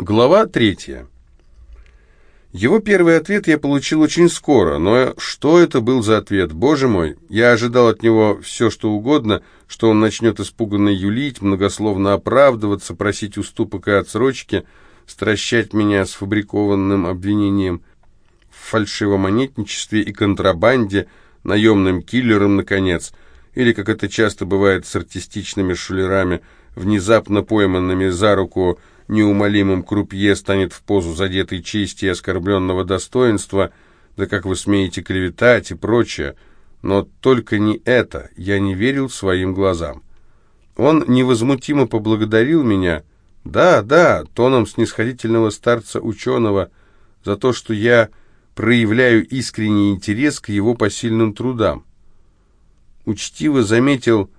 Глава третья. Его первый ответ я получил очень скоро, но что это был за ответ? Боже мой, я ожидал от него все, что угодно, что он начнет испуганно юлить, многословно оправдываться, просить уступок и отсрочки, стращать меня с фабрикованным обвинением в фальшивомонетничестве и контрабанде, наемным киллером, наконец, или, как это часто бывает с артистичными шулерами, внезапно пойманными за руку, неумолимым крупье станет в позу задетой чести и оскорбленного достоинства, да как вы смеете клеветать и прочее. Но только не это, я не верил своим глазам. Он невозмутимо поблагодарил меня, да, да, тоном снисходительного старца-ученого, за то, что я проявляю искренний интерес к его посильным трудам. Учтиво заметил,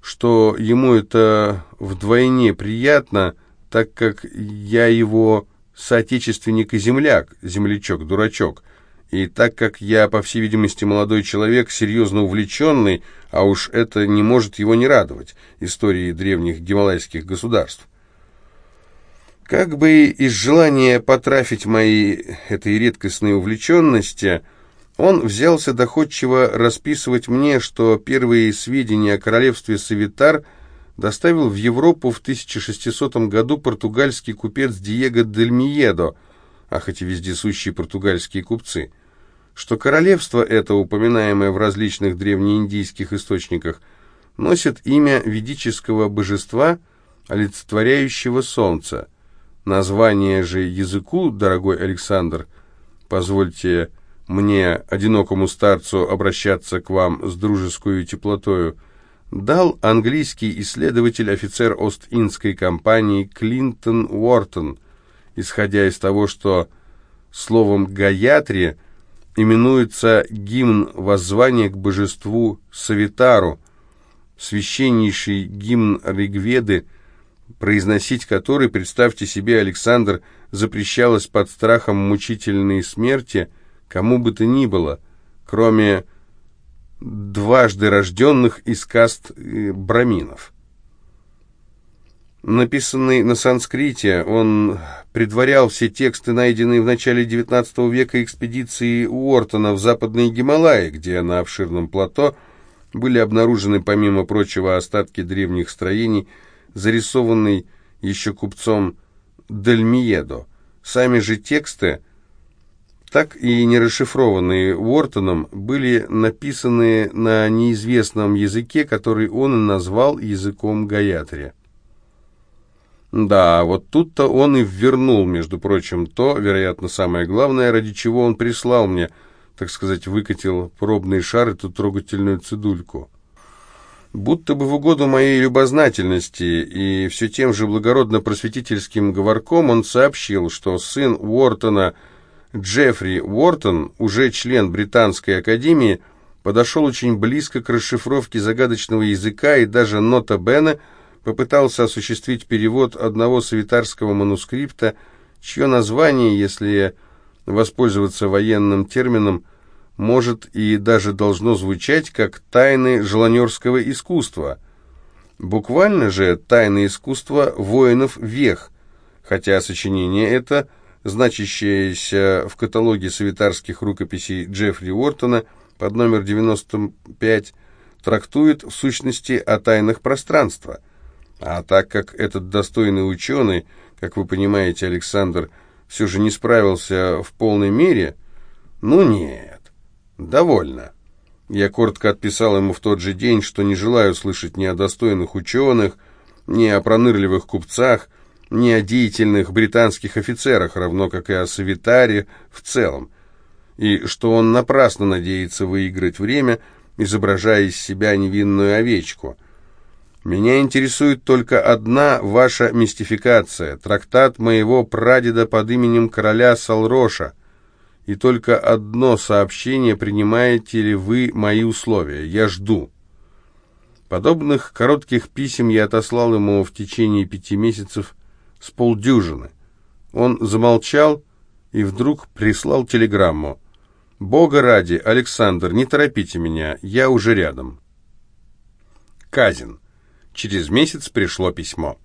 что ему это вдвойне приятно – так как я его соотечественник и земляк, землячок, дурачок, и так как я, по всей видимости, молодой человек, серьезно увлеченный, а уж это не может его не радовать, истории древних гималайских государств. Как бы из желания потрафить мои этой редкостной увлеченности, он взялся доходчиво расписывать мне, что первые сведения о королевстве Савитар – доставил в Европу в 1600 году португальский купец Диего дель Миедо, ах, эти вездесущие португальские купцы, что королевство это, упоминаемое в различных древнеиндийских источниках, носит имя ведического божества, олицетворяющего солнце. Название же языку, дорогой Александр, позвольте мне, одинокому старцу, обращаться к вам с дружескую теплотою, дал английский исследователь, офицер Ост-Индской компании Клинтон Уортон, исходя из того, что словом «гаятри» именуется гимн воззвания к божеству Савитару, священнейший гимн Ригведы, произносить который, представьте себе, Александр, запрещалось под страхом мучительной смерти кому бы то ни было, кроме дважды рожденных из каст э, браминов. Написанный на санскрите, он предварял все тексты, найденные в начале XIX века экспедиции Уортона в западные Гималаи, где на обширном плато были обнаружены, помимо прочего, остатки древних строений, зарисованный еще купцом Дельмиедо. Сами же тексты – так и не расшифрованные Уортоном, были написаны на неизвестном языке, который он назвал языком Гаятри. Да, вот тут-то он и ввернул, между прочим, то, вероятно, самое главное, ради чего он прислал мне, так сказать, выкатил пробный шар, эту трогательную цидульку. Будто бы в угоду моей любознательности и все тем же благородно-просветительским говорком он сообщил, что сын Уортона – Джеффри Уортон, уже член Британской академии, подошел очень близко к расшифровке загадочного языка и даже нота Бена попытался осуществить перевод одного савитарского манускрипта, чье название, если воспользоваться военным термином, может и даже должно звучать как «тайны желанерского искусства». Буквально же «тайны искусства воинов вех», хотя сочинение это – значащаяся в каталоге савитарских рукописей Джеффри Уортона под номер 95, трактует в сущности о тайнах пространства. А так как этот достойный ученый, как вы понимаете, Александр, все же не справился в полной мере, ну нет, довольно. Я коротко отписал ему в тот же день, что не желаю слышать ни о достойных ученых, ни о пронырливых купцах, ни о деятельных британских офицерах, равно как и о Савитаре в целом, и что он напрасно надеется выиграть время, изображая из себя невинную овечку. Меня интересует только одна ваша мистификация, трактат моего прадеда под именем короля Салроша, и только одно сообщение, принимаете ли вы мои условия. Я жду. Подобных коротких писем я отослал ему в течение пяти месяцев, с полдюжины. Он замолчал и вдруг прислал телеграмму. «Бога ради, Александр, не торопите меня, я уже рядом». Казин. Через месяц пришло письмо.